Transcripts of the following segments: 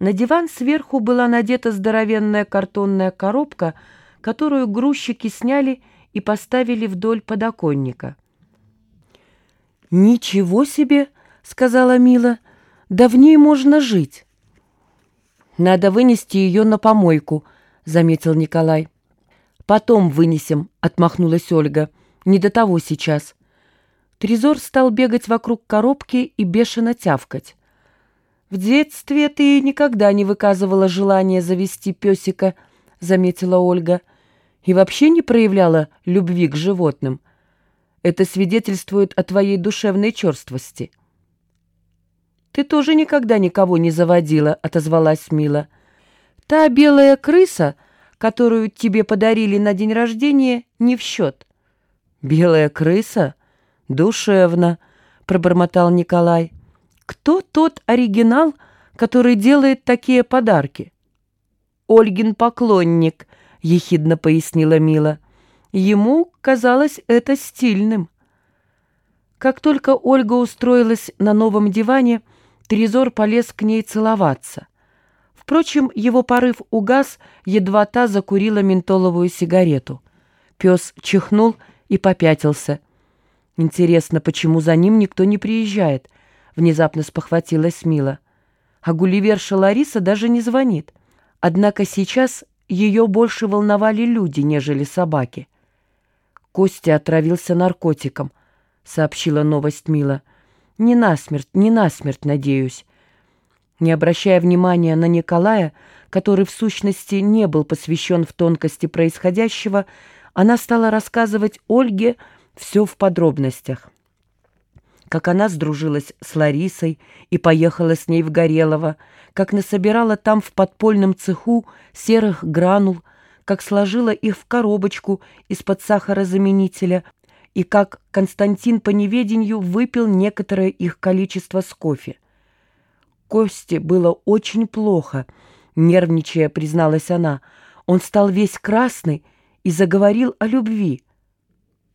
На диван сверху была надета здоровенная картонная коробка, которую грузчики сняли и поставили вдоль подоконника. «Ничего себе!» — сказала Мила. «Да в ней можно жить!» «Надо вынести ее на помойку», — заметил Николай. «Потом вынесем», — отмахнулась Ольга. «Не до того сейчас». Трезор стал бегать вокруг коробки и бешено тявкать. «В детстве ты никогда не выказывала желания завести песика», — заметила Ольга, «и вообще не проявляла любви к животным. Это свидетельствует о твоей душевной черствости». «Ты тоже никогда никого не заводила», — отозвалась Мила. «Та белая крыса, которую тебе подарили на день рождения, не в счет». «Белая крыса? Душевно», — пробормотал Николай. Кто тот оригинал, который делает такие подарки? Ольгин поклонник, ехидно пояснила Мила. Ему казалось это стильным. Как только Ольга устроилась на новом диване, Трезор полез к ней целоваться. Впрочем, его порыв угас, едва та закурила ментоловую сигарету. Пес чихнул и попятился. Интересно, почему за ним никто не приезжает —— внезапно спохватилась Мила. А гулливерша Лариса даже не звонит. Однако сейчас ее больше волновали люди, нежели собаки. Костя отравился наркотиком, — сообщила новость Мила. Не насмерть, не насмерть, надеюсь. Не обращая внимания на Николая, который в сущности не был посвящен в тонкости происходящего, она стала рассказывать Ольге все в подробностях как она сдружилась с Ларисой и поехала с ней в Горелово, как насобирала там в подпольном цеху серых гранул, как сложила их в коробочку из-под сахарозаменителя и как Константин по неведению выпил некоторое их количество с кофе. Косте было очень плохо, нервничая, призналась она. Он стал весь красный и заговорил о любви.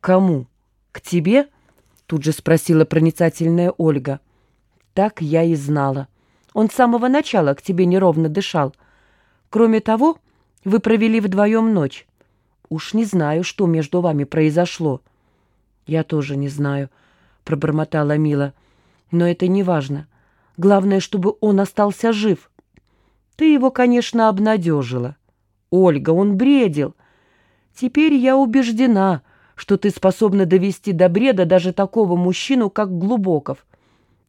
«Кому? К тебе?» Тут же спросила проницательная Ольга. Так я и знала. Он с самого начала к тебе неровно дышал. Кроме того, вы провели вдвоем ночь. Уж не знаю, что между вами произошло. Я тоже не знаю, пробормотала Мила. Но это не важно. Главное, чтобы он остался жив. Ты его, конечно, обнадежила. Ольга, он бредил. Теперь я убеждена, что ты способна довести до бреда даже такого мужчину, как Глубоков.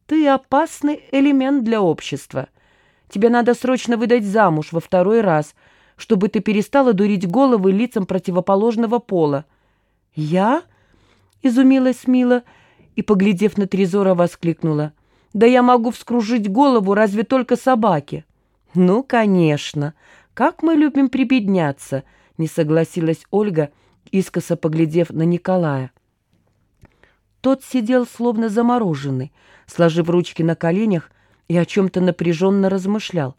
Ты опасный элемент для общества. Тебе надо срочно выдать замуж во второй раз, чтобы ты перестала дурить головы лицам противоположного пола. «Я?» — изумилась Мила и, поглядев на Трезора, воскликнула. «Да я могу вскружить голову разве только собаке». «Ну, конечно. Как мы любим прибедняться!» — не согласилась Ольга — искоса поглядев на Николая. Тот сидел словно замороженный, сложив ручки на коленях и о чем-то напряженно размышлял.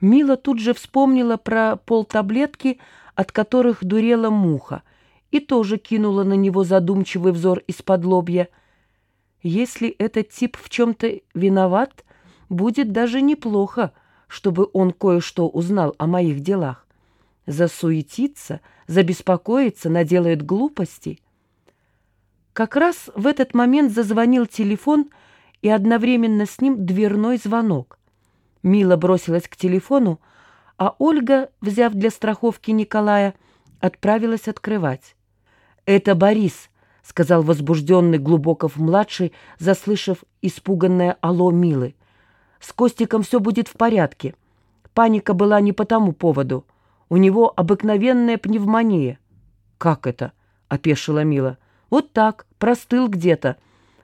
Мила тут же вспомнила про полтаблетки, от которых дурела муха, и тоже кинула на него задумчивый взор из-под лобья. Если этот тип в чем-то виноват, будет даже неплохо, чтобы он кое-что узнал о моих делах засуетится, забеспокоится, наделает глупостей. Как раз в этот момент зазвонил телефон и одновременно с ним дверной звонок. Мила бросилась к телефону, а Ольга, взяв для страховки Николая, отправилась открывать. «Это Борис», — сказал возбужденный Глубоков-младший, заслышав испуганное «Алло, Милы». «С Костиком все будет в порядке. Паника была не по тому поводу». У него обыкновенная пневмония». «Как это?» — опешила Мила. «Вот так, простыл где-то.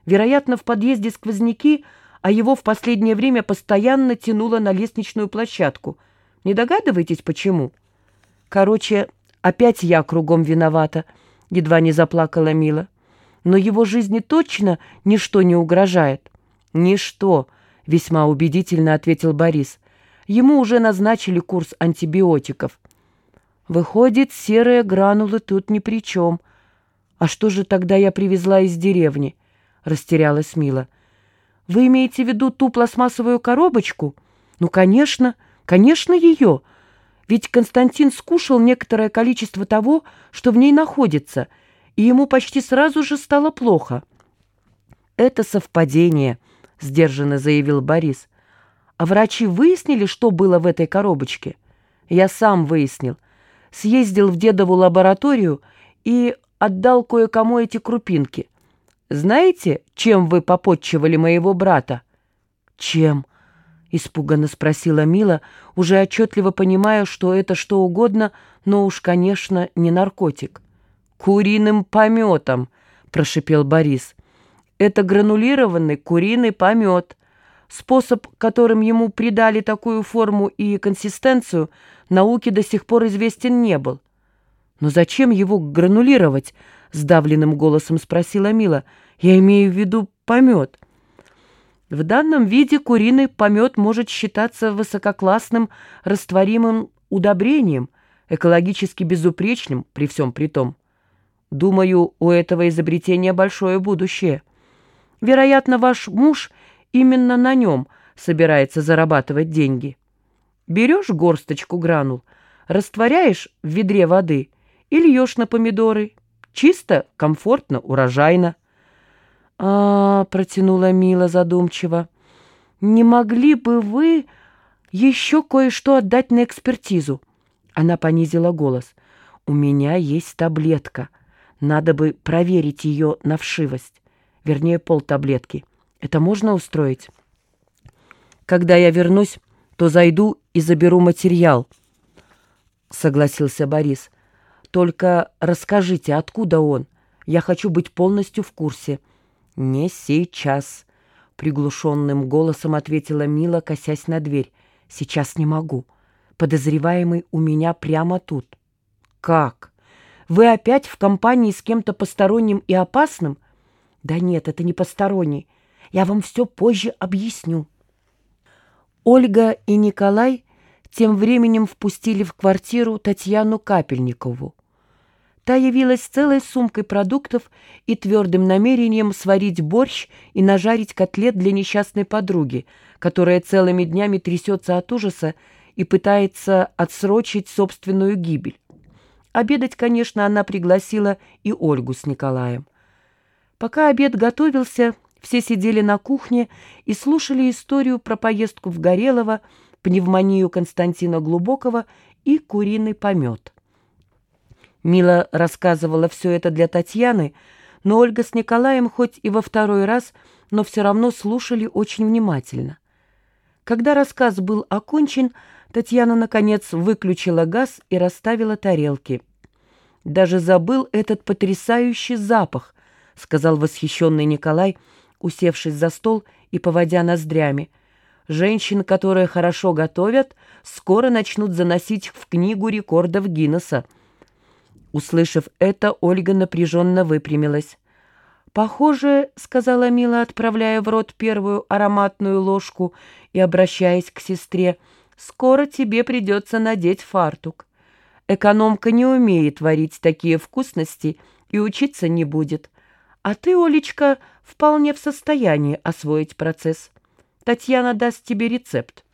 Вероятно, в подъезде сквозняки, а его в последнее время постоянно тянуло на лестничную площадку. Не догадываетесь, почему?» «Короче, опять я кругом виновата», — едва не заплакала Мила. «Но его жизни точно ничто не угрожает». «Ничто», — весьма убедительно ответил Борис. «Ему уже назначили курс антибиотиков». Выходит, серые гранулы тут ни при чем. А что же тогда я привезла из деревни? Растерялась Мила. Вы имеете в виду ту пластмассовую коробочку? Ну, конечно, конечно, ее. Ведь Константин скушал некоторое количество того, что в ней находится, и ему почти сразу же стало плохо. «Это совпадение», — сдержанно заявил Борис. «А врачи выяснили, что было в этой коробочке?» «Я сам выяснил. Съездил в дедову лабораторию и отдал кое-кому эти крупинки. Знаете, чем вы попотчевали моего брата?» «Чем?» — испуганно спросила Мила, уже отчетливо понимая, что это что угодно, но уж, конечно, не наркотик. «Куриным пометом», — прошипел Борис. «Это гранулированный куриный помет. Способ, которым ему придали такую форму и консистенцию, науке до сих пор известен не был». «Но зачем его гранулировать?» — сдавленным голосом спросила Мила. «Я имею в виду помет». В данном виде куриный помет может считаться высококлассным растворимым удобрением, экологически безупречным при всем при том. Думаю, у этого изобретения большое будущее. Вероятно, ваш муж именно на нем собирается зарабатывать деньги. Берешь горсточку гранул, растворяешь в ведре воды и льешь на помидоры. Чисто, комфортно, урожайно. А, протянула Мила задумчиво. Не могли бы вы еще кое-что отдать на экспертизу? Она понизила голос. У меня есть таблетка. Надо бы проверить ее на вшивость. Вернее, полтаблетки. Это можно устроить? Когда я вернусь, то зайду и заберу материал, согласился Борис. Только расскажите, откуда он? Я хочу быть полностью в курсе. «Не сейчас», — приглушенным голосом ответила Мила, косясь на дверь. «Сейчас не могу. Подозреваемый у меня прямо тут». «Как? Вы опять в компании с кем-то посторонним и опасным?» «Да нет, это не посторонний. Я вам все позже объясню». Ольга и Николай тем временем впустили в квартиру Татьяну Капельникову. Та явилась целой сумкой продуктов и твердым намерением сварить борщ и нажарить котлет для несчастной подруги, которая целыми днями трясется от ужаса и пытается отсрочить собственную гибель. Обедать, конечно, она пригласила и Ольгу с Николаем. Пока обед готовился, все сидели на кухне и слушали историю про поездку в Горелово, пневмонию Константина Глубокого и куриный помет. Мила рассказывала все это для Татьяны, но Ольга с Николаем хоть и во второй раз, но все равно слушали очень внимательно. Когда рассказ был окончен, Татьяна, наконец, выключила газ и расставила тарелки. «Даже забыл этот потрясающий запах», — сказал восхищенный Николай, усевшись за стол и поводя ноздрями. «Женщин, которые хорошо готовят, скоро начнут заносить в книгу рекордов Гиннесса». Услышав это, Ольга напряженно выпрямилась. «Похоже, — сказала Мила, отправляя в рот первую ароматную ложку и обращаясь к сестре, — скоро тебе придется надеть фартук. Экономка не умеет варить такие вкусности и учиться не будет. А ты, Олечка, вполне в состоянии освоить процесс. Татьяна даст тебе рецепт.